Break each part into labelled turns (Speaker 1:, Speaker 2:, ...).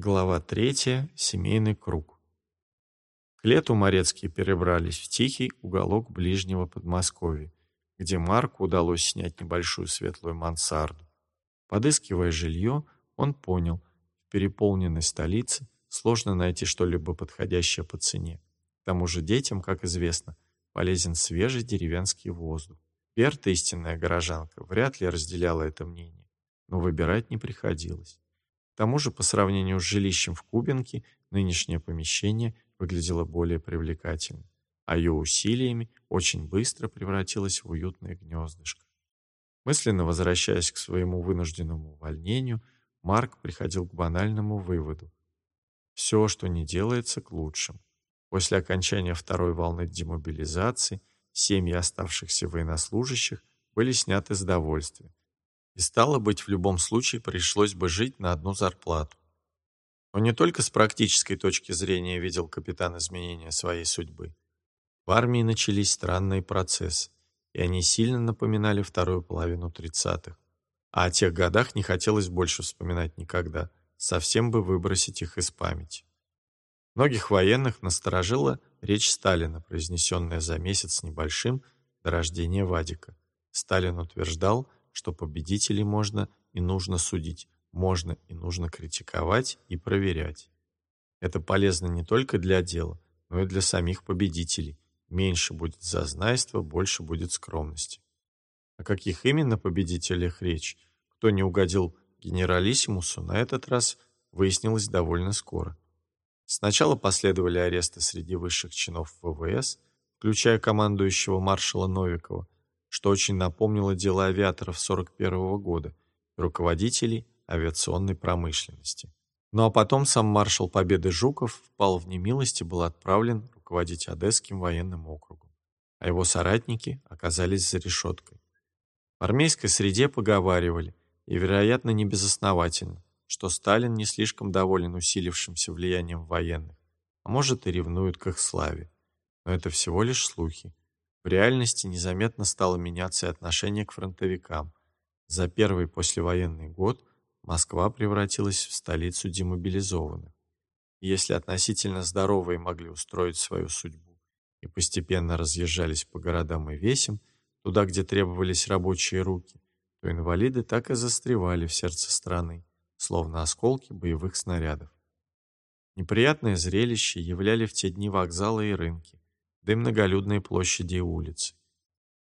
Speaker 1: Глава третья. Семейный круг. К лету Морецкие перебрались в тихий уголок ближнего Подмосковья, где Марку удалось снять небольшую светлую мансарду. Подыскивая жилье, он понял, в переполненной столице сложно найти что-либо подходящее по цене. К тому же детям, как известно, полезен свежий деревенский воздух. Берта, истинная горожанка, вряд ли разделяла это мнение, но выбирать не приходилось. К тому же, по сравнению с жилищем в Кубинке, нынешнее помещение выглядело более привлекательно, а ее усилиями очень быстро превратилось в уютное гнездышко. Мысленно возвращаясь к своему вынужденному увольнению, Марк приходил к банальному выводу. Все, что не делается, к лучшему. После окончания второй волны демобилизации семьи оставшихся военнослужащих были сняты с довольствия, и стало быть, в любом случае пришлось бы жить на одну зарплату. Но не только с практической точки зрения видел капитан изменения своей судьбы. В армии начались странные процессы, и они сильно напоминали вторую половину 30-х. А о тех годах не хотелось больше вспоминать никогда, совсем бы выбросить их из памяти. Многих военных насторожила речь Сталина, произнесенная за месяц небольшим до рождения Вадика. Сталин утверждал, что победителей можно и нужно судить, можно и нужно критиковать и проверять. Это полезно не только для дела, но и для самих победителей. Меньше будет зазнайства, больше будет скромности. О каких именно победителях речь, кто не угодил генералиссимусу, на этот раз выяснилось довольно скоро. Сначала последовали аресты среди высших чинов ВВС, включая командующего маршала Новикова, что очень напомнило дело авиаторов 41 года и руководителей авиационной промышленности. Ну а потом сам маршал Победы Жуков впал в немилость и был отправлен руководить Одесским военным округом, а его соратники оказались за решеткой. В армейской среде поговаривали, и, вероятно, не безосновательно, что Сталин не слишком доволен усилившимся влиянием военных, а может и ревнует к их славе. Но это всего лишь слухи. В реальности незаметно стало меняться и отношение к фронтовикам. За первый послевоенный год Москва превратилась в столицу демобилизованных. И если относительно здоровые могли устроить свою судьбу и постепенно разъезжались по городам и весям, туда, где требовались рабочие руки, то инвалиды так и застревали в сердце страны, словно осколки боевых снарядов. Неприятное зрелище являли в те дни вокзалы и рынки, да и многолюдные площади и улицы.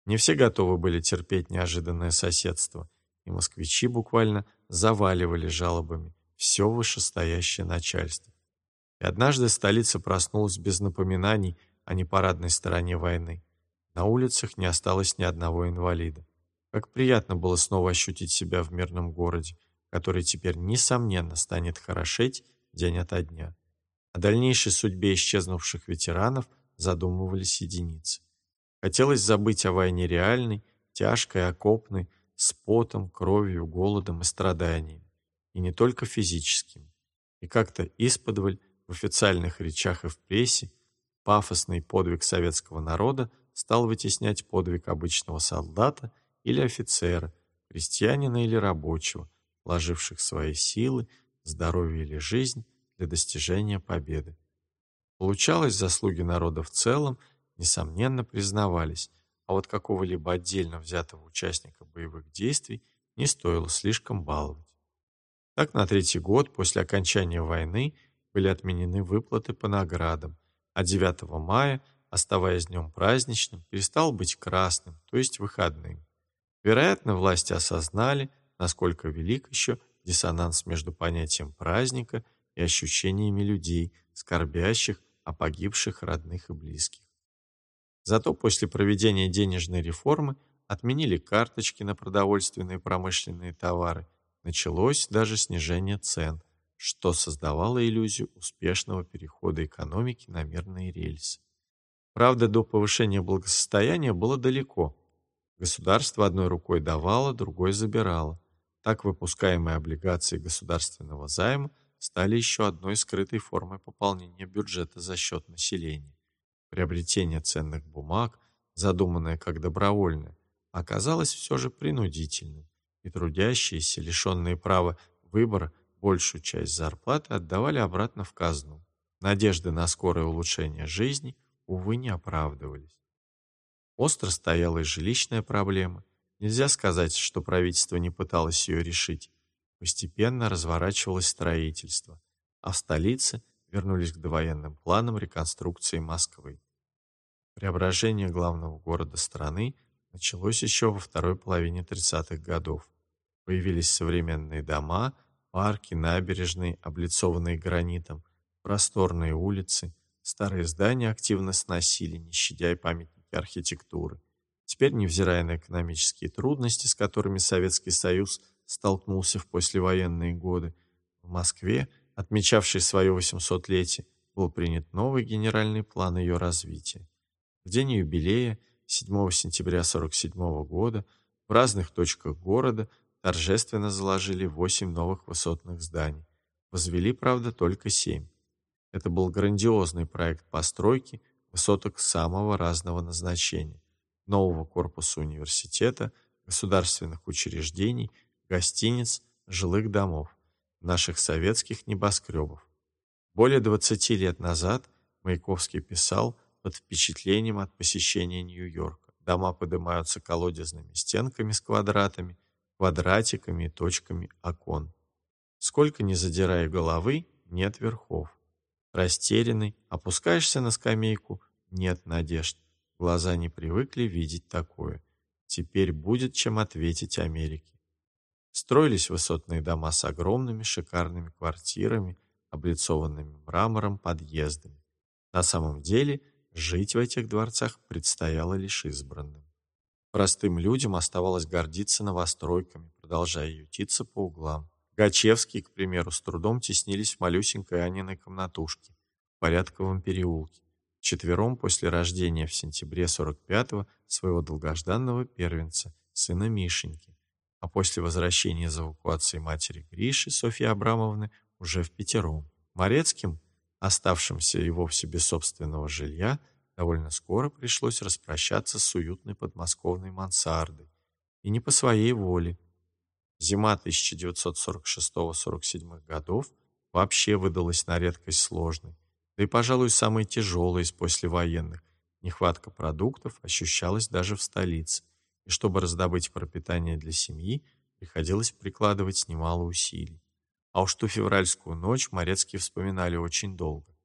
Speaker 1: Не все готовы были терпеть неожиданное соседство, и москвичи буквально заваливали жалобами все вышестоящее начальство. И однажды столица проснулась без напоминаний о непарадной стороне войны. На улицах не осталось ни одного инвалида. Как приятно было снова ощутить себя в мирном городе, который теперь, несомненно, станет хорошеть день ото дня. О дальнейшей судьбе исчезнувших ветеранов – задумывались единицы. Хотелось забыть о войне реальной, тяжкой, окопной, с потом, кровью, голодом и страданиями. И не только физическими. И как-то исподволь в официальных речах и в прессе пафосный подвиг советского народа стал вытеснять подвиг обычного солдата или офицера, крестьянина или рабочего, вложивших свои силы, здоровье или жизнь для достижения победы. Получалось, заслуги народа в целом, несомненно, признавались, а вот какого-либо отдельно взятого участника боевых действий не стоило слишком баловать. Так, на третий год после окончания войны были отменены выплаты по наградам, а 9 мая, оставаясь днем праздничным, перестал быть красным, то есть выходным. Вероятно, власти осознали, насколько велик еще диссонанс между понятием праздника и ощущениями людей, скорбящих о погибших родных и близких. Зато после проведения денежной реформы отменили карточки на продовольственные и промышленные товары, началось даже снижение цен, что создавало иллюзию успешного перехода экономики на мирные рельсы. Правда, до повышения благосостояния было далеко. Государство одной рукой давало, другой забирало. Так выпускаемые облигации государственного займа – стали еще одной скрытой формой пополнения бюджета за счет населения. Приобретение ценных бумаг, задуманное как добровольное, оказалось все же принудительным, и трудящиеся, лишенные права выбора, большую часть зарплаты отдавали обратно в казну. Надежды на скорое улучшение жизни, увы, не оправдывались. Остро стояла и жилищная проблема. Нельзя сказать, что правительство не пыталось ее решить. Постепенно разворачивалось строительство, а в столице вернулись к довоенным планам реконструкции Москвы. Преображение главного города страны началось еще во второй половине 30-х годов. Появились современные дома, парки, набережные, облицованные гранитом, просторные улицы, старые здания активно сносили, не щадя и памятники архитектуры. Теперь, невзирая на экономические трудности, с которыми Советский Союз столкнулся в послевоенные годы, в Москве, отмечавшей свое 800-летие, был принят новый генеральный план ее развития. В день юбилея, 7 сентября 1947 года, в разных точках города торжественно заложили 8 новых высотных зданий. Возвели, правда, только 7. Это был грандиозный проект постройки высоток самого разного назначения. Нового корпуса университета, государственных учреждений, гостиниц, жилых домов, наших советских небоскребов. Более 20 лет назад Маяковский писал под впечатлением от посещения Нью-Йорка. Дома поднимаются колодезными стенками с квадратами, квадратиками и точками окон. Сколько ни задирая головы, нет верхов. Растерянный, опускаешься на скамейку, нет надежд. Глаза не привыкли видеть такое. Теперь будет чем ответить Америке. Строились высотные дома с огромными шикарными квартирами, облицованными мрамором подъездами. На самом деле жить в этих дворцах предстояло лишь избранным. Простым людям оставалось гордиться новостройками, продолжая ютиться по углам. Гачевские, к примеру, с трудом теснились в малюсенькой Аниной комнатушке в Порядковом переулке, четвером после рождения в сентябре 45-го своего долгожданного первенца, сына Мишеньки, а после возвращения из эвакуации матери Гриши, Софьи Абрамовны, уже в пятером. Морецким, оставшимся и вовсе без собственного жилья, довольно скоро пришлось распрощаться с уютной подмосковной мансардой. И не по своей воле, Зима 1946-47 годов вообще выдалась на редкость сложной, да и, пожалуй, самой тяжелой из послевоенных. Нехватка продуктов ощущалась даже в столице, и чтобы раздобыть пропитание для семьи, приходилось прикладывать немало усилий. А уж ту февральскую ночь Морецкие вспоминали очень долго.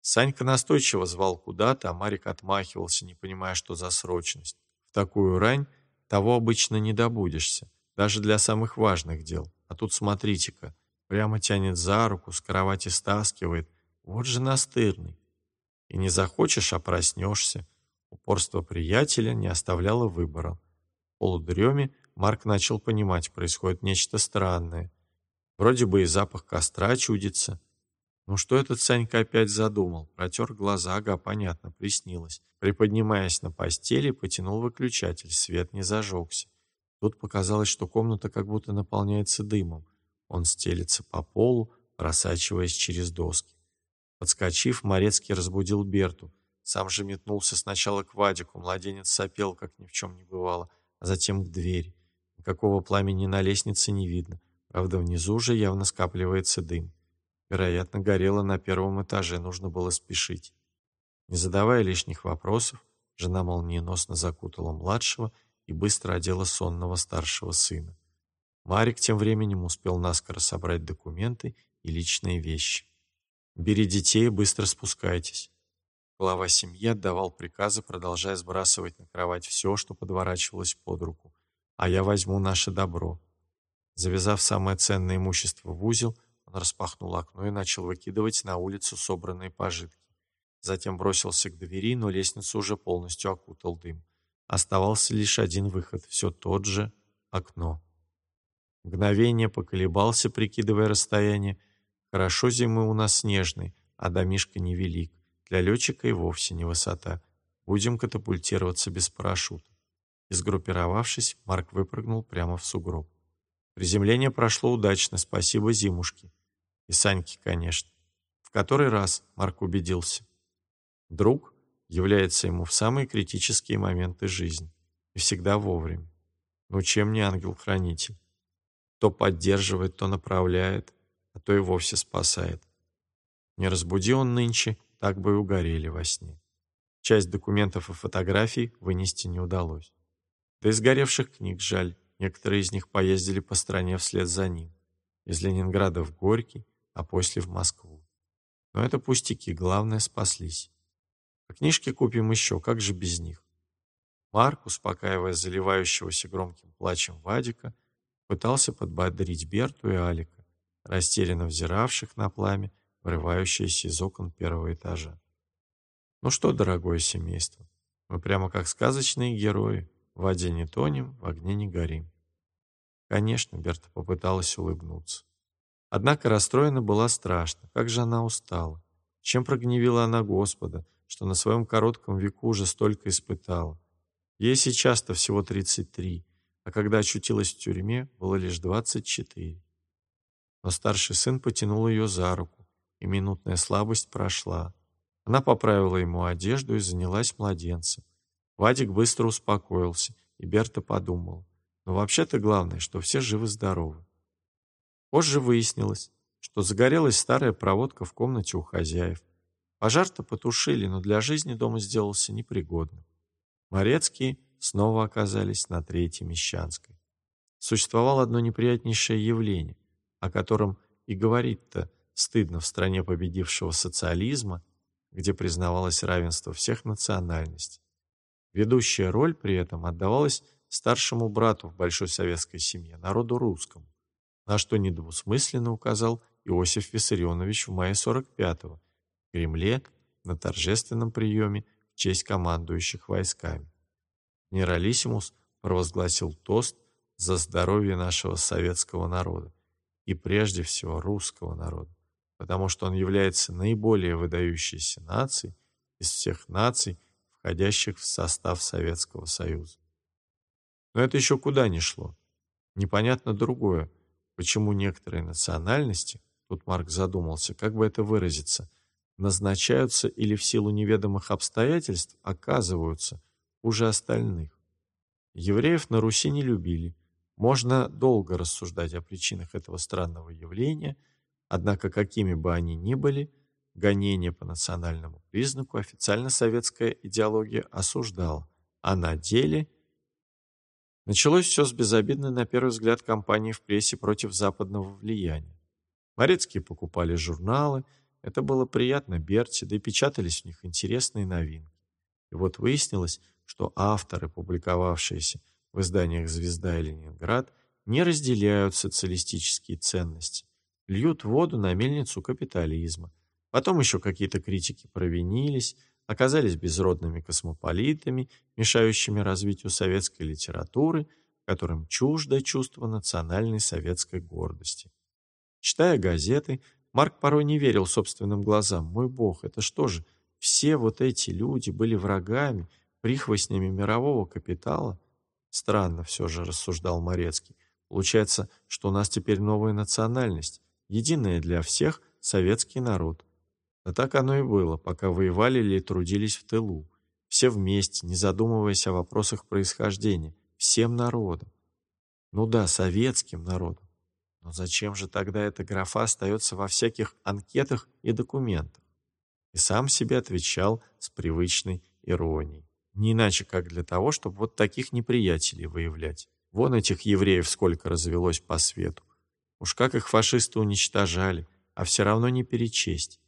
Speaker 1: Санька настойчиво звал куда-то, а Марик отмахивался, не понимая, что за срочность. В такую рань того обычно не добудешься даже для самых важных дел. А тут смотрите-ка, прямо тянет за руку, с кровати стаскивает. Вот же настырный. И не захочешь, а проснешься. Упорство приятеля не оставляло выбора. В полудреме Марк начал понимать, происходит нечто странное. Вроде бы и запах костра чудится. Ну что этот Санька опять задумал? Протер глаза, ага, понятно, приснилось. Приподнимаясь на постели, потянул выключатель, свет не зажегся. Тут показалось, что комната как будто наполняется дымом. Он стелится по полу, просачиваясь через доски. Подскочив, Морецкий разбудил Берту. Сам же метнулся сначала к Вадику. Младенец сопел, как ни в чем не бывало, а затем к двери. Никакого пламени на лестнице не видно. Правда, внизу же явно скапливается дым. Вероятно, горело на первом этаже, нужно было спешить. Не задавая лишних вопросов, жена молниеносно закутала младшего и быстро одела сонного старшего сына. Марик тем временем успел наскоро собрать документы и личные вещи. «Бери детей и быстро спускайтесь». Глава семьи отдавал приказы, продолжая сбрасывать на кровать все, что подворачивалось под руку. «А я возьму наше добро». Завязав самое ценное имущество в узел, он распахнул окно и начал выкидывать на улицу собранные пожитки. Затем бросился к двери, но лестницу уже полностью окутал дым. Оставался лишь один выход, все тот же окно. Мгновение поколебался, прикидывая расстояние. Хорошо зимы у нас снежный, а домишка невелик. Для летчика и вовсе не высота. Будем катапультироваться без парашюта. И Марк выпрыгнул прямо в сугроб. Приземление прошло удачно, спасибо зимушке. И Саньке, конечно. В который раз Марк убедился. Друг является ему в самые критические моменты жизни и всегда вовремя. Ну чем не ангел-хранитель? То поддерживает, то направляет, а то и вовсе спасает. Не разбуди он нынче, так бы и угорели во сне. Часть документов и фотографий вынести не удалось. Да и сгоревших книг жаль, некоторые из них поездили по стране вслед за ним. Из Ленинграда в Горький, а после в Москву. Но это пустяки, главное спаслись. А книжки купим еще, как же без них? Марк, успокаивая заливающегося громким плачем Вадика, пытался подбодрить Берту и Алика, растерянно взиравших на пламя, врывающееся из окон первого этажа. Ну что, дорогое семейство, мы прямо как сказочные герои. В воде не тонем, в огне не горим. Конечно, Берта попыталась улыбнуться. Однако расстроена была страшно. Как же она устала. Чем прогневила она Господа, что на своем коротком веку уже столько испытала. Ей сейчас-то всего 33, а когда очутилась в тюрьме, было лишь 24. Но старший сын потянул ее за руку, и минутная слабость прошла. Она поправила ему одежду и занялась младенцем. Вадик быстро успокоился, и Берта подумал. Но вообще-то главное, что все живы-здоровы. Позже выяснилось, что загорелась старая проводка в комнате у хозяев. Пожар-то потушили, но для жизни дома сделался непригодным. Морецкие снова оказались на Третьей Мещанской. Существовало одно неприятнейшее явление, о котором и говорить-то стыдно в стране победившего социализма где признавалось равенство всех национальностей. Ведущая роль при этом отдавалась старшему брату в большой советской семье, народу русскому, на что недвусмысленно указал Иосиф Виссарионович в мае 45-го в Кремле на торжественном приеме в честь командующих войсками. Генералиссимус провозгласил тост за здоровье нашего советского народа и прежде всего русского народа потому что он является наиболее выдающейся нацией из всех наций, входящих в состав Советского Союза. Но это еще куда ни шло. Непонятно другое, почему некоторые национальности, тут Марк задумался, как бы это выразиться, назначаются или в силу неведомых обстоятельств оказываются уже остальных. Евреев на Руси не любили. Можно долго рассуждать о причинах этого странного явления – Однако, какими бы они ни были, гонения по национальному признаку официально советская идеология осуждала, а на деле началось все с безобидной на первый взгляд кампании в прессе против западного влияния. Морецкие покупали журналы, это было приятно Берти, да и печатались в них интересные новинки. И вот выяснилось, что авторы, публиковавшиеся в изданиях «Звезда» и «Ленинград», не разделяют социалистические ценности, льют воду на мельницу капитализма. Потом еще какие-то критики провинились, оказались безродными космополитами, мешающими развитию советской литературы, которым чуждо чувство национальной советской гордости. Читая газеты, Марк порой не верил собственным глазам. Мой бог, это что же, все вот эти люди были врагами, прихвостнями мирового капитала? Странно все же, рассуждал Морецкий. Получается, что у нас теперь новая национальность, единое для всех советский народ. Да так оно и было, пока воевали или трудились в тылу. Все вместе, не задумываясь о вопросах происхождения, всем народом. Ну да, советским народом. Но зачем же тогда эта графа остается во всяких анкетах и документах? И сам себе отвечал с привычной иронией. Не иначе, как для того, чтобы вот таких неприятелей выявлять. Вон этих евреев сколько развелось по свету. Уж как их фашисты уничтожали, а все равно не перечесть.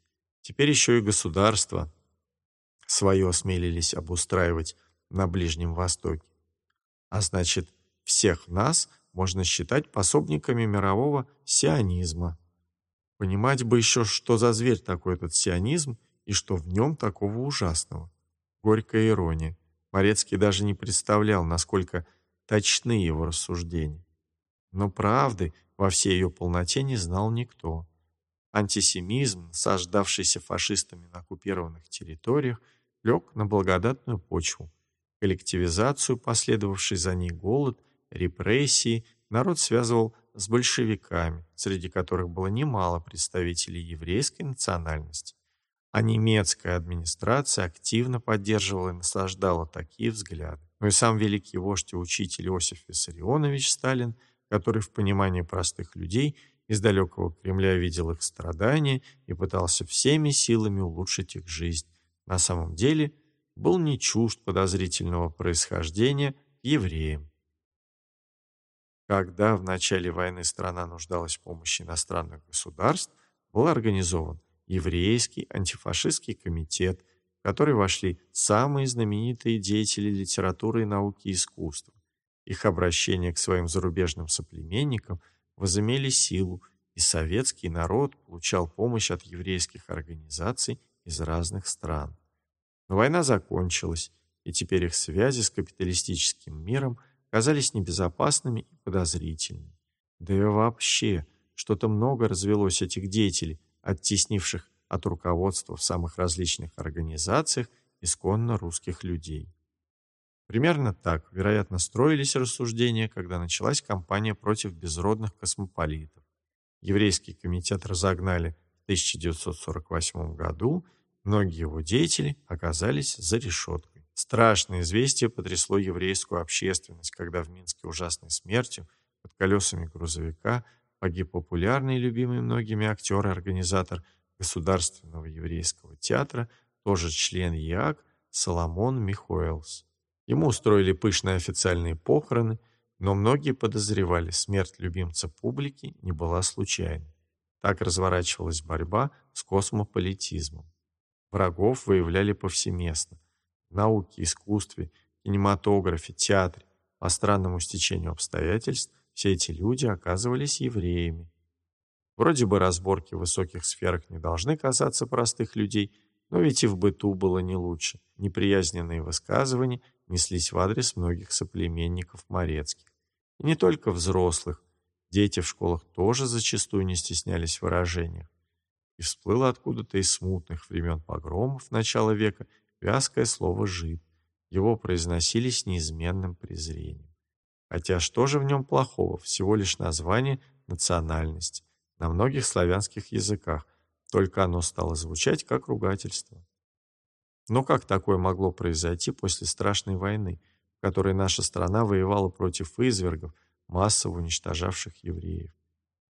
Speaker 1: Теперь еще и государство свое осмелились обустраивать на Ближнем Востоке. А значит, всех нас можно считать пособниками мирового сионизма. Понимать бы еще, что за зверь такой этот сионизм и что в нем такого ужасного. Горькая ирония. Морецкий даже не представлял, насколько точны его рассуждения. Но правды во всей ее полноте не знал никто. Антисемизм, сождавшийся фашистами на оккупированных территориях, лег на благодатную почву. Коллективизацию, последовавший за ней голод, репрессии, народ связывал с большевиками, среди которых было немало представителей еврейской национальности. А немецкая администрация активно поддерживала и наслаждала такие взгляды. Но и сам великий вождь и учитель Иосиф Виссарионович Сталин – который в понимании простых людей из далекого Кремля видел их страдания и пытался всеми силами улучшить их жизнь. На самом деле был не чужд подозрительного происхождения к евреям. Когда в начале войны страна нуждалась в помощи иностранных государств, был организован еврейский антифашистский комитет, в который вошли самые знаменитые деятели литературы науки и искусства. Их обращения к своим зарубежным соплеменникам возымели силу, и советский народ получал помощь от еврейских организаций из разных стран. Но война закончилась, и теперь их связи с капиталистическим миром казались небезопасными и подозрительными. Да и вообще, что-то много развелось этих деятелей, оттеснивших от руководства в самых различных организациях исконно русских людей. Примерно так, вероятно, строились рассуждения, когда началась кампания против безродных космополитов. Еврейский комитет разогнали в 1948 году, многие его деятели оказались за решеткой. Страшное известие потрясло еврейскую общественность, когда в Минске ужасной смертью под колесами грузовика погиб популярный и любимый многими актер и организатор Государственного еврейского театра, тоже член ЯАК Соломон Михоэлс. Ему устроили пышные официальные похороны, но многие подозревали, смерть любимца публики не была случайной. Так разворачивалась борьба с космополитизмом. Врагов выявляли повсеместно. В науке, искусстве, кинематографе, театре. По странному стечению обстоятельств все эти люди оказывались евреями. Вроде бы разборки в высоких сферах не должны касаться простых людей, но ведь и в быту было не лучше. Неприязненные высказывания неслись в адрес многих соплеменников Морецких. И не только взрослых, дети в школах тоже зачастую не стеснялись в. И всплыло откуда-то из смутных времен погромов начала века вязкое слово «жид». Его произносили с неизменным презрением. Хотя что же в нем плохого? Всего лишь название национальности на многих славянских языках, только оно стало звучать как ругательство. Но как такое могло произойти после страшной войны, в которой наша страна воевала против извергов, массово уничтожавших евреев?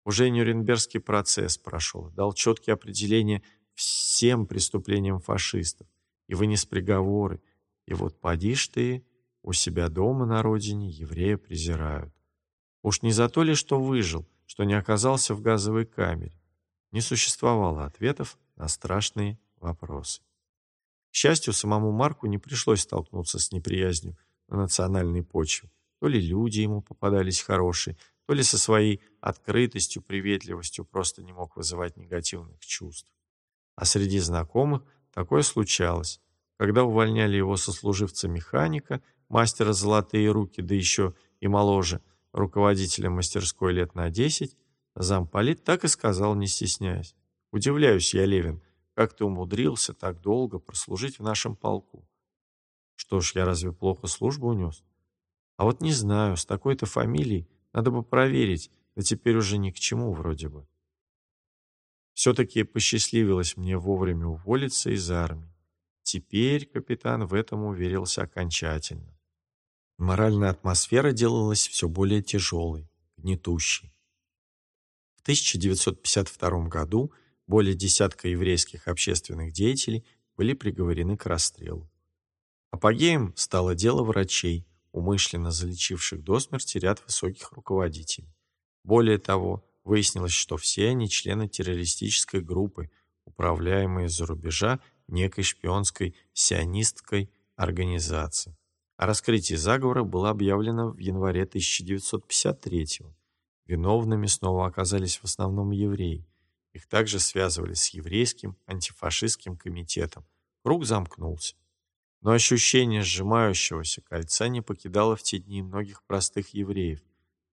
Speaker 1: Уже Нюрнбергский процесс прошел, дал четкие определения всем преступлениям фашистов и вынес приговоры. И вот поди ж ты, у себя дома на родине еврея презирают. Уж не за то ли, что выжил, что не оказался в газовой камере. Не существовало ответов на страшные вопросы. К счастью, самому Марку не пришлось столкнуться с неприязнью на национальной почве. То ли люди ему попадались хорошие, то ли со своей открытостью, приветливостью просто не мог вызывать негативных чувств. А среди знакомых такое случалось. Когда увольняли его сослуживца механика, мастера золотые руки, да еще и моложе, руководителя мастерской лет на десять, замполит так и сказал, не стесняясь. «Удивляюсь я, Левин, как ты умудрился так долго прослужить в нашем полку? Что ж, я разве плохо службу унес? А вот не знаю, с такой-то фамилией надо бы проверить, да теперь уже ни к чему вроде бы. Все-таки посчастливилось мне вовремя уволиться из армии. Теперь капитан в этом уверился окончательно. Моральная атмосфера делалась все более тяжелой, гнетущей. В 1952 году более десятка еврейских общественных деятелей были приговорены к расстрелу. Апогеем стало дело врачей, умышленно залечивших до смерти ряд высоких руководителей. Более того, выяснилось, что все они члены террористической группы, управляемой из-за рубежа некой шпионской сионистской организации. О раскрытии заговора было объявлено в январе 1953 -го. Виновными снова оказались в основном евреи. Их также связывали с еврейским антифашистским комитетом. Круг замкнулся. Но ощущение сжимающегося кольца не покидало в те дни многих простых евреев.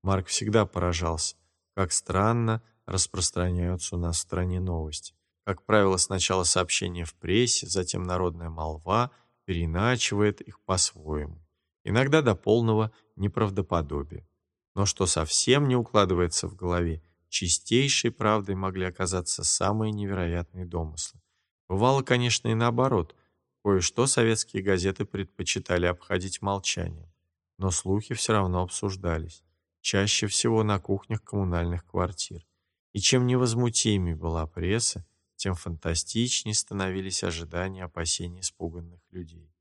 Speaker 1: Марк всегда поражался, как странно распространяются у нас в стране новости. Как правило, сначала сообщения в прессе, затем народная молва переиначивает их по-своему. Иногда до полного неправдоподобия. Но что совсем не укладывается в голове, чистейшей правдой могли оказаться самые невероятные домыслы. Бывало, конечно, и наоборот. Кое-что советские газеты предпочитали обходить молчанием. Но слухи все равно обсуждались. Чаще всего на кухнях коммунальных квартир. И чем невозмутимее была пресса, тем фантастичнее становились ожидания и опасения испуганных людей.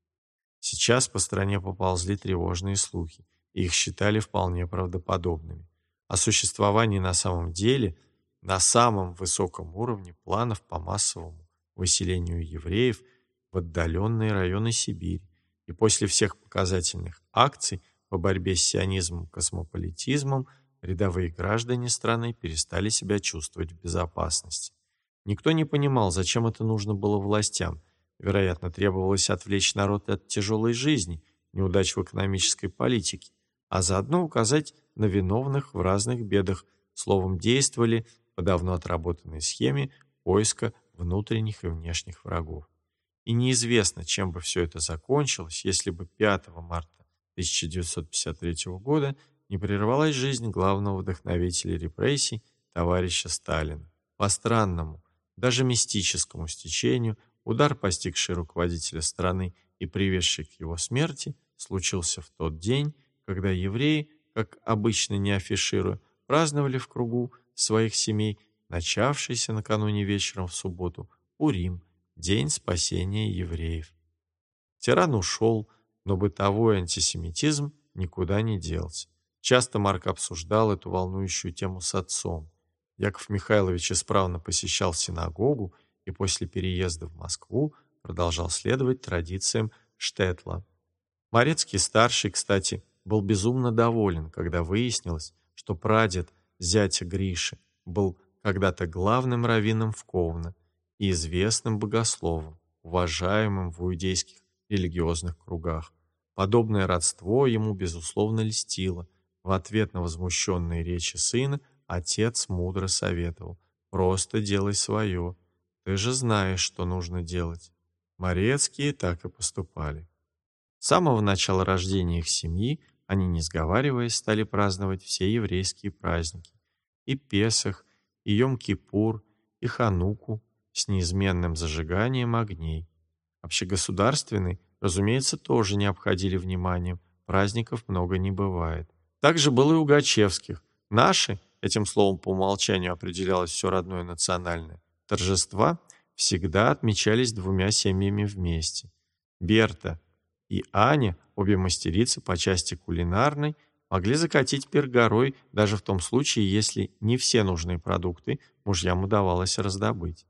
Speaker 1: Сейчас по стране поползли тревожные слухи, и их считали вполне правдоподобными. О существовании на самом деле, на самом высоком уровне планов по массовому выселению евреев в отдаленные районы Сибири, и после всех показательных акций по борьбе с сионизмом и космополитизмом рядовые граждане страны перестали себя чувствовать в безопасности. Никто не понимал, зачем это нужно было властям. Вероятно, требовалось отвлечь народ от тяжелой жизни, неудач в экономической политике, а заодно указать на виновных в разных бедах, словом, действовали по давно отработанной схеме поиска внутренних и внешних врагов. И неизвестно, чем бы все это закончилось, если бы 5 марта 1953 года не прервалась жизнь главного вдохновителя репрессий, товарища Сталина. По странному, даже мистическому стечению, удар, постигший руководителя страны и приведший к его смерти, случился в тот день, когда евреи, как обычно не афишируя, праздновали в кругу своих семей начавшийся накануне вечером в субботу Урим, день спасения евреев. Тиран ушел, но бытовой антисемитизм никуда не делся. Часто Марк обсуждал эту волнующую тему с отцом. Яков Михайлович исправно посещал синагогу и после переезда в Москву продолжал следовать традициям Штетла. Морецкий-старший, кстати, был безумно доволен, когда выяснилось, что прадед зятя Гриши был когда-то главным раввином в Ковно и известным богословом, уважаемым в иудейских религиозных кругах. Подобное родство ему, безусловно, льстило. В ответ на возмущенные речи сына отец мудро советовал «Просто делай свое. Ты же знаешь, что нужно делать». Морецкие так и поступали. С самого начала рождения их семьи они, не сговариваясь, стали праздновать все еврейские праздники. И Песах, и Йом-Кипур, и Хануку с неизменным зажиганием огней. Общегосударственный, разумеется, тоже не обходили вниманием, праздников много не бывает. Так же было и у Гачевских. Наши, этим словом по умолчанию определялось все родное национальное, торжества всегда отмечались двумя семьями вместе. Берта и Аня, обе мастерицы по части кулинарной, могли закатить пир горой даже в том случае, если не все нужные продукты мужьям удавалось раздобыть.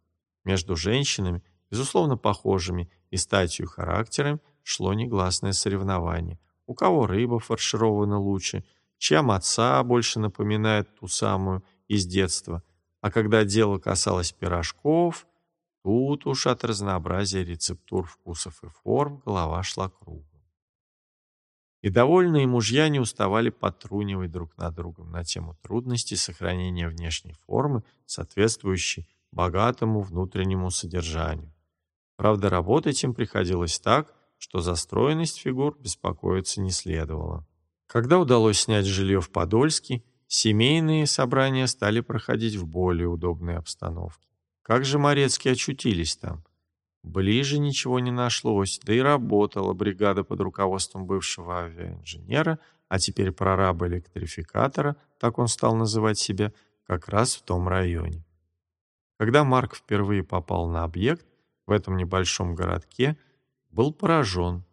Speaker 1: Между женщинами, безусловно похожими и статью характером, шло негласное соревнование. У кого рыба фарширована лучше – чем отца больше напоминает ту самую из детства. А когда дело касалось пирожков, тут уж от разнообразия рецептур, вкусов и форм голова шла кругом. И довольные мужья не уставали потрунивать друг над другом на тему трудностей сохранения внешней формы, соответствующей богатому внутреннему содержанию. Правда, работать им приходилось так, что за стройность фигур беспокоиться не следовало. Когда удалось снять жилье в Подольске, семейные собрания стали проходить в более удобной обстановке. Как же Морецкие очутились там? Ближе ничего не нашлось, да и работала бригада под руководством бывшего авиаинженера, а теперь прораба-электрификатора, так он стал называть себя, как раз в том районе. Когда Марк впервые попал на объект в этом небольшом городке, был поражен.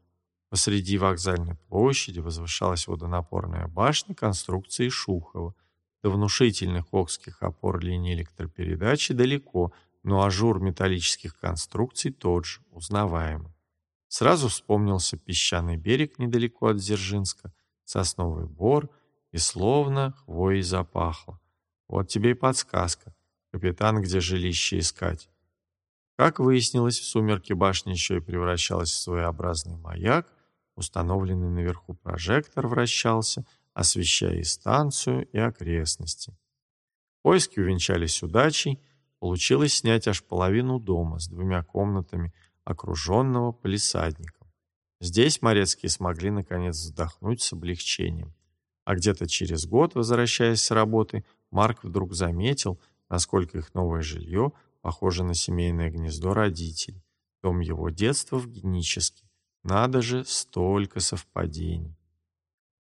Speaker 1: Посреди вокзальной площади возвышалась водонапорная башня конструкции Шухова. До внушительных окских опор линии электропередачи далеко, но ажур металлических конструкций тот же, узнаваемый. Сразу вспомнился песчаный берег недалеко от Дзержинска, сосновый бор, и словно хвоей запахло. Вот тебе и подсказка. Капитан, где жилище искать. Как выяснилось, в сумерки башня еще и превращалась в своеобразный маяк, Установленный наверху прожектор вращался, освещая и станцию, и окрестности. Поиски увенчались удачей, получилось снять аж половину дома с двумя комнатами, окруженного полисадником. Здесь Морецкие смогли наконец вздохнуть с облегчением. А где-то через год, возвращаясь с работы, Марк вдруг заметил, насколько их новое жилье похоже на семейное гнездо родителей. Дом его детства в Геническе. Надо же, столько совпадений.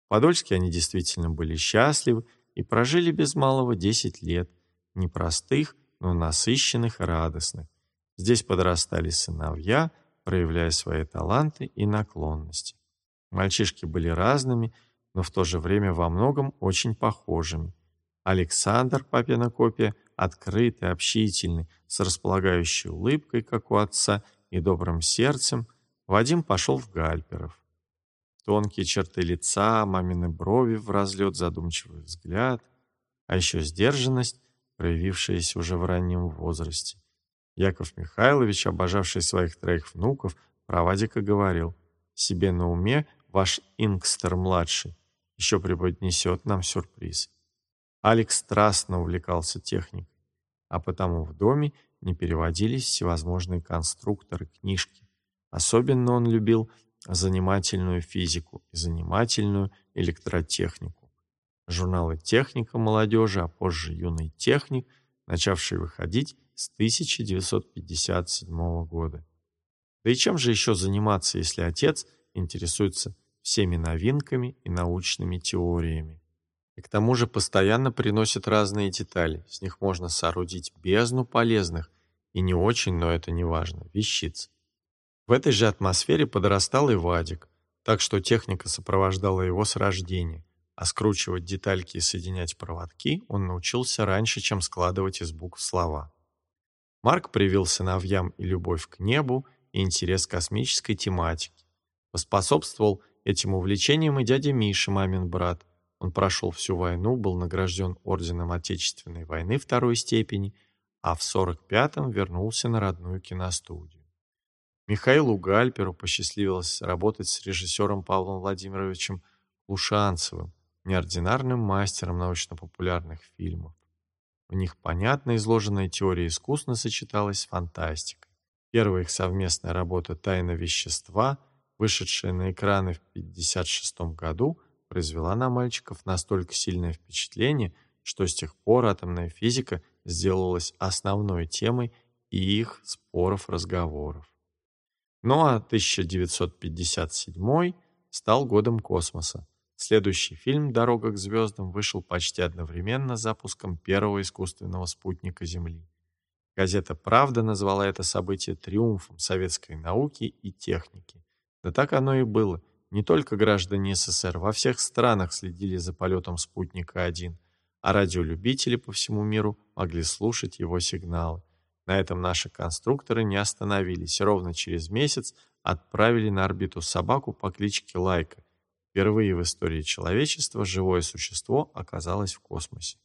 Speaker 1: Подольске они действительно были счастливы и прожили без малого 10 лет. непростых, но насыщенных и радостных. Здесь подрастали сыновья, проявляя свои таланты и наклонности. Мальчишки были разными, но в то же время во многом очень похожими. Александр, папина копия, открытый, общительный, с располагающей улыбкой, как у отца, и добрым сердцем, Вадим пошел в Гальперов. Тонкие черты лица, мамины брови в разлет, задумчивый взгляд, а еще сдержанность, проявившаяся уже в раннем возрасте. Яков Михайлович, обожавший своих троих внуков, про Вадика говорил, «Себе на уме ваш Ингстер-младший еще преподнесет нам сюрприз». Алекс страстно увлекался техникой, а потому в доме не переводились всевозможные конструкторы, книжки. Особенно он любил занимательную физику и занимательную электротехнику. Журналы «Техника молодежи», а позже «Юный техник», начавший выходить с 1957 года. Да и чем же еще заниматься, если отец интересуется всеми новинками и научными теориями? И к тому же постоянно приносит разные детали. С них можно соорудить бездну полезных и не очень, но это не важно, вещиц. В этой же атмосфере подрастал и Вадик, так что техника сопровождала его с рождения, а скручивать детальки и соединять проводки он научился раньше, чем складывать из букв слова. Марк привил сыновьям и любовь к небу, и интерес к космической тематике. Поспособствовал этим увлечениям и дядя Миша, мамин брат. Он прошел всю войну, был награжден Орденом Отечественной войны второй степени, а в 45-м вернулся на родную киностудию. Михаилу Гальперу посчастливилось работать с режиссером Павлом Владимировичем Лушанцевым, неординарным мастером научно-популярных фильмов. В них понятно изложенная теория искусно сочеталась с фантастикой. Первая их совместная работа «Тайна вещества», вышедшая на экраны в 1956 году, произвела на мальчиков настолько сильное впечатление, что с тех пор атомная физика сделалась основной темой их споров-разговоров. Ну а 1957 стал годом космоса. Следующий фильм «Дорога к звездам» вышел почти одновременно с запуском первого искусственного спутника Земли. Газета «Правда» назвала это событие триумфом советской науки и техники. Да так оно и было. Не только граждане СССР во всех странах следили за полетом спутника-1, а радиолюбители по всему миру могли слушать его сигналы. На этом наши конструкторы не остановились. Ровно через месяц отправили на орбиту собаку по кличке Лайка. Впервые в истории человечества живое существо оказалось в космосе.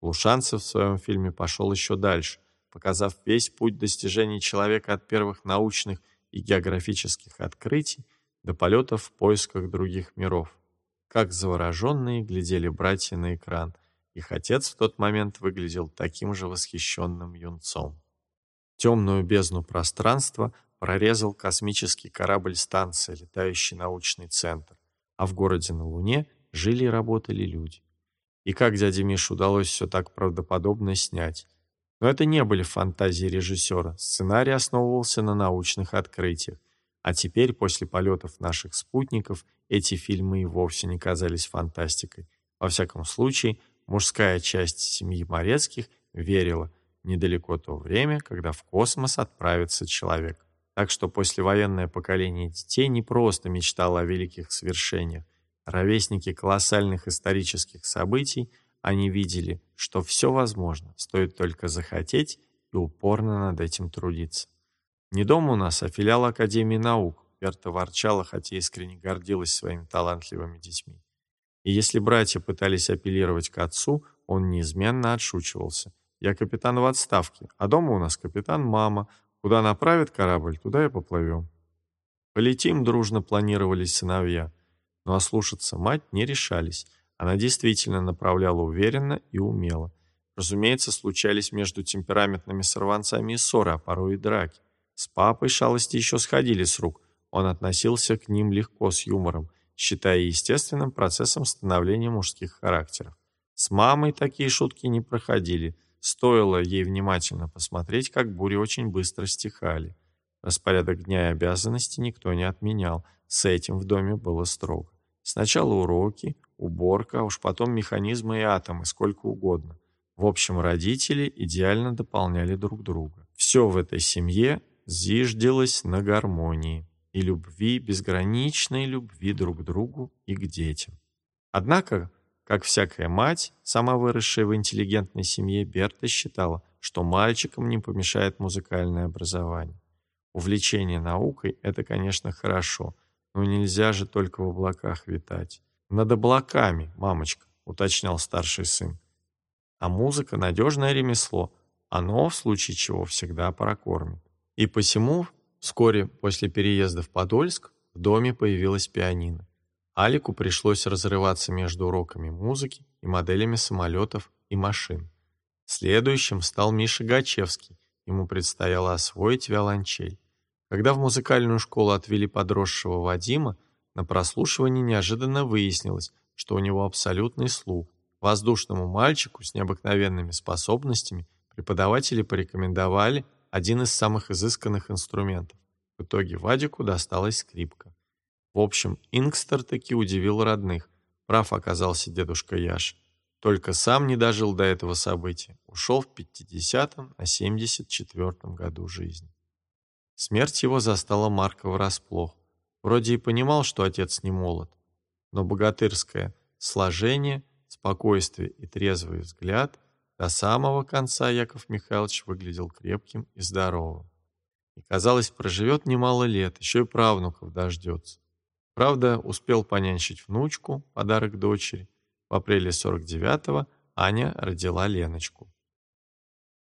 Speaker 1: Лушанцев в своем фильме пошел еще дальше, показав весь путь достижений человека от первых научных и географических открытий до полетов в поисках других миров. Как завороженные глядели братья на экран – их отец в тот момент выглядел таким же восхищенным юнцом. Темную бездну пространства прорезал космический корабль-станция, летающий научный центр, а в городе на Луне жили и работали люди. И как дяде Мише удалось все так правдоподобно снять? Но это не были фантазии режиссера, сценарий основывался на научных открытиях, а теперь, после полетов наших спутников, эти фильмы и вовсе не казались фантастикой. Во всяком случае, Мужская часть семьи Морецких верила, недалеко то время, когда в космос отправится человек. Так что послевоенное поколение детей не просто мечтало о великих свершениях. Ровесники колоссальных исторических событий, они видели, что все возможно, стоит только захотеть и упорно над этим трудиться. Не дом у нас, а филиал Академии наук. Берта ворчала, хотя искренне гордилась своими талантливыми детьми. И если братья пытались апеллировать к отцу, он неизменно отшучивался. «Я капитан в отставке, а дома у нас капитан мама. Куда направит корабль, туда и поплывем». «Полетим», — дружно планировали сыновья. Но ослушаться мать не решались. Она действительно направляла уверенно и умело. Разумеется, случались между темпераментными сорванцами и ссоры, а порой и драки. С папой шалости еще сходили с рук. Он относился к ним легко, с юмором считая естественным процессом становления мужских характеров. С мамой такие шутки не проходили, стоило ей внимательно посмотреть, как бури очень быстро стихали. Распорядок дня и обязанности никто не отменял, с этим в доме было строго. Сначала уроки, уборка, а уж потом механизмы и атомы, сколько угодно. В общем, родители идеально дополняли друг друга. Все в этой семье зиждилось на гармонии и любви, безграничной любви друг к другу и к детям. Однако, как всякая мать, сама выросшая в интеллигентной семье, Берта считала, что мальчикам не помешает музыкальное образование. Увлечение наукой – это, конечно, хорошо, но нельзя же только в облаках витать. Над облаками, мамочка, уточнял старший сын. А музыка – надежное ремесло, оно, в случае чего, всегда прокормит. И посему, вскоре после переезда в Подольск, в доме появилась пианино. Алику пришлось разрываться между уроками музыки и моделями самолетов и машин. Следующим стал Миша Гачевский. Ему предстояло освоить виолончель. Когда в музыкальную школу отвели подросшего Вадима, на прослушивании неожиданно выяснилось, что у него абсолютный слух. Воздушному мальчику с необыкновенными способностями преподаватели порекомендовали один из самых изысканных инструментов. В итоге Вадику досталась скрипка. В общем, Ингстер таки удивил родных. Прав оказался дедушка Яша. Только сам не дожил до этого события. Ушел в 50-м на 74-м году жизни. Смерть его застала Марка врасплох. Вроде и понимал, что отец не молод, но богатырское сложение, спокойствие и трезвый взгляд до самого конца Яков Михайлович выглядел крепким и здоровым. И, казалось, проживет немало лет, еще и правнуков дождется. Правда, успел понянчить внучку, подарок дочери. В апреле 49-го Аня родила Леночку.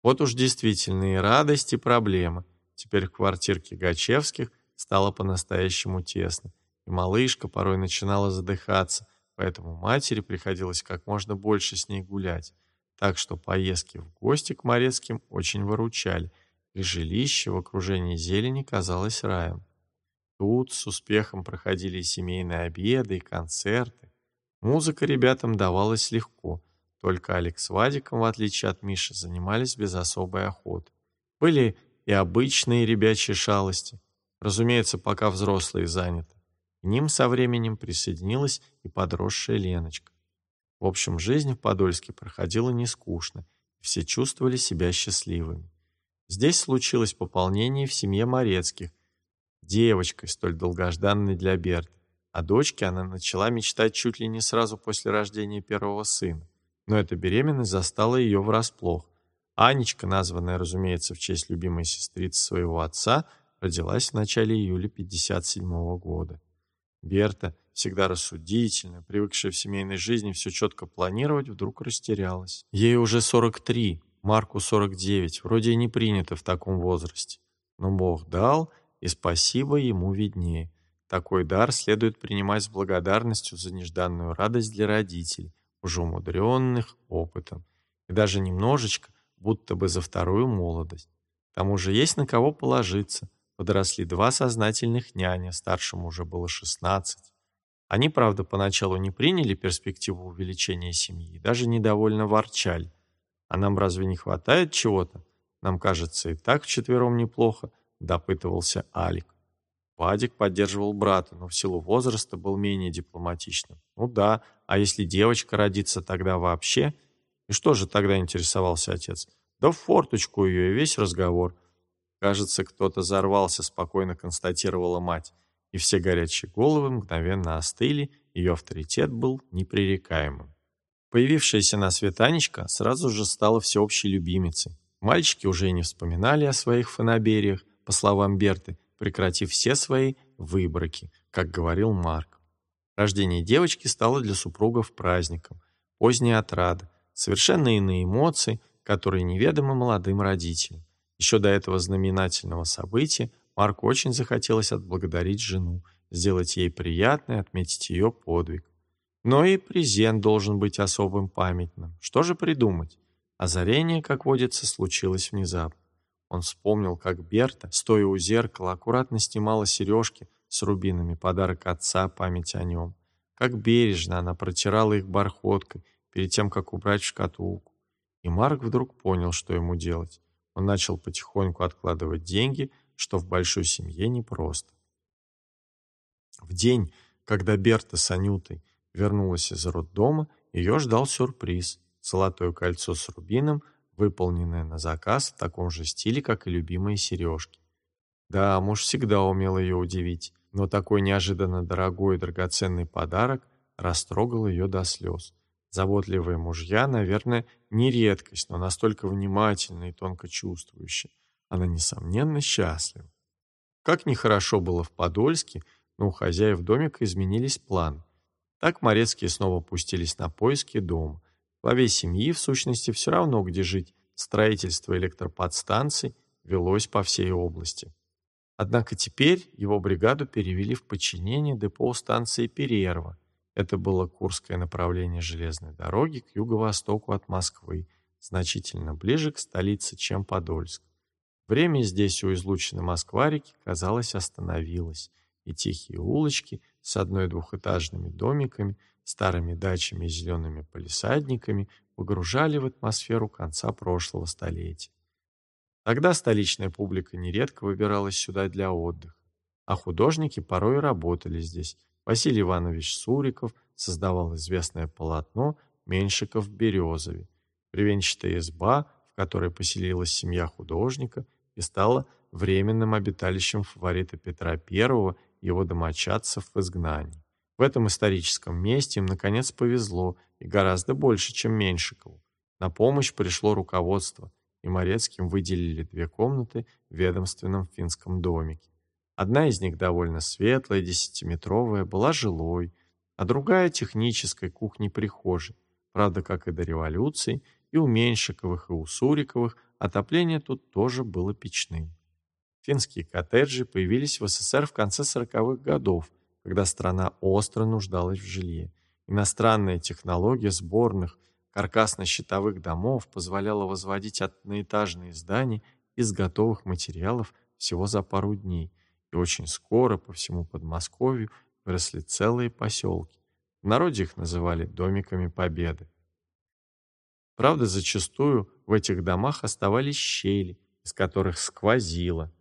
Speaker 1: Вот уж действительные радости и проблемы – Теперь в квартирке Гачевских стало по-настоящему тесно, и малышка порой начинала задыхаться, поэтому матери приходилось как можно больше с ней гулять. Так что поездки в гости к Морецким очень выручали, и жилище в окружении зелени казалось раем. Тут с успехом проходили семейные обеды, и концерты. Музыка ребятам давалась легко, только Алекс с Вадиком, в отличие от Миши, занимались без особой охоты. Были и обычные ребячьи шалости, разумеется, пока взрослые заняты. К ним со временем присоединилась и подросшая Леночка. В общем, жизнь в Подольске проходила не скучно, и все чувствовали себя счастливыми. Здесь случилось пополнение в семье Морецких, девочкой, столь долгожданной для Берты. О дочке она начала мечтать чуть ли не сразу после рождения первого сына. Но эта беременность застала ее врасплох. Анечка, названная, разумеется, в честь любимой сестрицы своего отца, родилась в начале июля 57 года. Берта, всегда рассудительная, привыкшая в семейной жизни все четко планировать, вдруг растерялась. Ей уже 43, Марку 49, вроде и не принято в таком возрасте. Но Бог дал, и спасибо ему виднее. Такой дар следует принимать с благодарностью за нежданную радость для родителей, уже умудренных опытом. И даже немножечко, будто бы за вторую молодость. К тому же есть на кого положиться. Подросли два сознательных няня, старшему уже было 16. Они, правда, поначалу не приняли перспективу увеличения семьи, даже недовольно ворчали. А нам разве не хватает чего-то? Нам кажется, и так вчетвером неплохо, допытывался Алик. Вадик поддерживал брата, но в силу возраста был менее дипломатичным. Ну да, а если девочка родится тогда вообще – и что же тогда интересовался отец? Да в форточку ее и весь разговор. Кажется, кто-то взорвался, спокойно констатировала мать. И все горячие головы мгновенно остыли, ее авторитет был непререкаемым. Появившаяся на свет Анечка сразу же стала всеобщей любимицей. Мальчики уже не вспоминали о своих фанабериях, по словам Берты, прекратив все свои выброки, как говорил Марк. Рождение девочки стало для супругов праздником. Поздняя отрада, совершенно иные эмоции, которые неведомы молодым родителям. Еще до этого знаменательного события Марку очень захотелось отблагодарить жену, сделать ей приятное, отметить ее подвиг. Но и презент должен быть особым памятным. Что же придумать? Озарение, как водится, случилось внезапно. Он вспомнил, как Берта, стоя у зеркала, аккуратно снимала сережки с рубинами, подарок отца, память о нем. Как бережно она протирала их бархоткой, перед тем, как убрать в шкатулку. И Марк вдруг понял, что ему делать. Он начал потихоньку откладывать деньги, что в большой семье непросто. В день, когда Берта с Анютой вернулась из роддома, ее ждал сюрприз. золотое кольцо с рубином, выполненное на заказ в таком же стиле, как и любимые сережки. Да, муж всегда умел ее удивить, но такой неожиданно дорогой и драгоценный подарок растрогал ее до слез. Заботливые мужья, наверное, не редкость, но настолько внимательные и тонко чувствующие. Она, несомненно, счастлива. Как нехорошо было в Подольске, но у хозяев домика изменились планы. Так Морецкие снова пустились на поиски дома. Главе семьи, в сущности, все равно, где жить. Строительство электроподстанций велось по всей области. Однако теперь его бригаду перевели в подчинение депо станции Перерва. Это было Курское направление железной дороги к юго-востоку от Москвы, значительно ближе к столице, чем Подольск. Время здесь у излученной Москварики, казалось, остановилось, и тихие улочки с одной-двухэтажными домиками, старыми дачами и зелеными полисадниками погружали в атмосферу конца прошлого столетия. Тогда столичная публика нередко выбиралась сюда для отдыха, а художники порой работали здесь. Василий Иванович Суриков создавал известное полотно «Меньшиков в Березове», бревенчатая изба, в которой поселилась семья художника и стала временным обиталищем фаворита Петра I и его домочадцев в изгнании. В этом историческом месте им, наконец, повезло, и гораздо больше, чем Меньшикову. На помощь пришло руководство, и Морецким выделили две комнаты в ведомственном финском домике. Одна из них довольно светлая, десятиметровая, была жилой, а другая — технической кухней-прихожей. Правда, как и до революции, и у Меньшиковых, и у Суриковых отопление тут тоже было печным. Финские коттеджи появились в СССР в конце 40-х годов, когда страна остро нуждалась в жилье. Иностранная технология сборных каркасно-щитовых домов позволяла возводить одноэтажные здания из готовых материалов всего за пару дней, и очень скоро по всему Подмосковью выросли целые поселки. В народе их называли «домиками Победы». Правда, зачастую в этих домах оставались щели, из которых сквозило.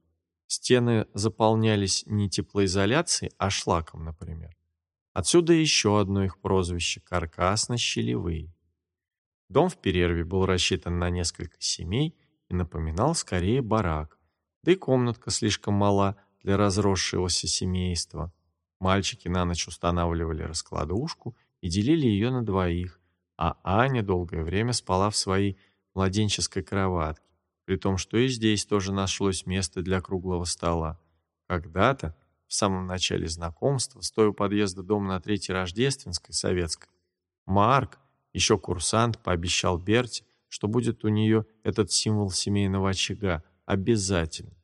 Speaker 1: Стены заполнялись не теплоизоляцией, а шлаком, например. Отсюда еще одно их прозвище – каркасно-щелевые. Дом в перерве был рассчитан на несколько семей и напоминал скорее барак. Да и комнатка слишком мала для разросшегося семейства. Мальчики на ночь устанавливали раскладушку и делили ее на двоих, а Аня долгое время спала в своей младенческой кроватке, при том, что и здесь тоже нашлось место для круглого стола. Когда-то, в самом начале знакомства, стоя у подъезда дома на Третьей Рождественской, Советской, Марк, еще курсант пообещал Берте, что будет у нее этот символ семейного очага обязательно.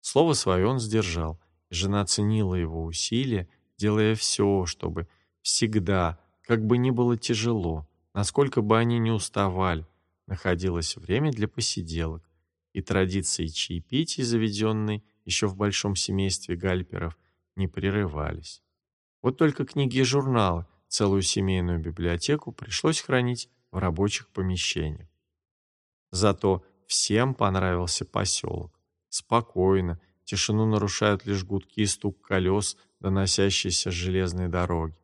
Speaker 1: Слово свое он сдержал, и жена ценила его усилия, делая все, чтобы всегда, как бы ни было тяжело, насколько бы они ни уставали, находилось время для посиделок, и традиции чаепитий, заведенные еще в большом семействе гальперов, не прерывались. Вот только книги и журналы, Целую семейную библиотеку пришлось хранить в рабочих помещениях. Зато всем понравился поселок. Спокойно, тишину нарушают лишь гудки и стук колес, доносящиеся с железной дороги.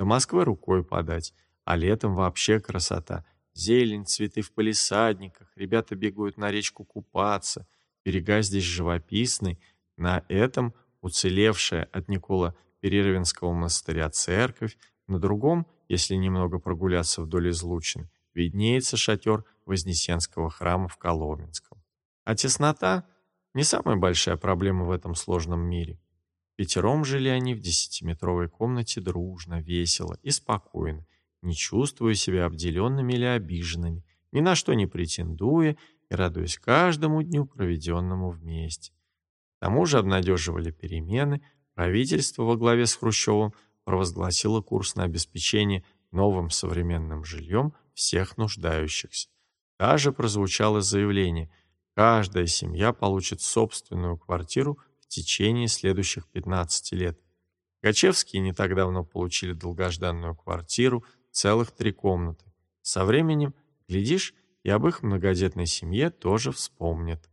Speaker 1: До Москвы рукой подать, а летом вообще красота. Зелень, цветы в палисадниках, ребята бегают на речку купаться, берега здесь живописный. На этом уцелевшая от Никола Перервинского монастыря церковь на другом, если немного прогуляться вдоль излучин, виднеется шатер Вознесенского храма в Коломенском. А теснота — не самая большая проблема в этом сложном мире. Пятером жили они в десятиметровой комнате дружно, весело и спокойно, не чувствуя себя обделенными или обиженными, ни на что не претендуя и радуясь каждому дню, проведенному вместе. К тому же обнадеживали перемены, правительство во главе с Хрущевым – провозгласила курс на обеспечение новым современным жильем всех нуждающихся. Даже прозвучало заявление «Каждая семья получит собственную квартиру течение следующих 15 лет». Гачевские не так давно получили долгожданную квартиру, целых три комнаты. Со временем, глядишь, и об их многодетной семье тоже вспомнят.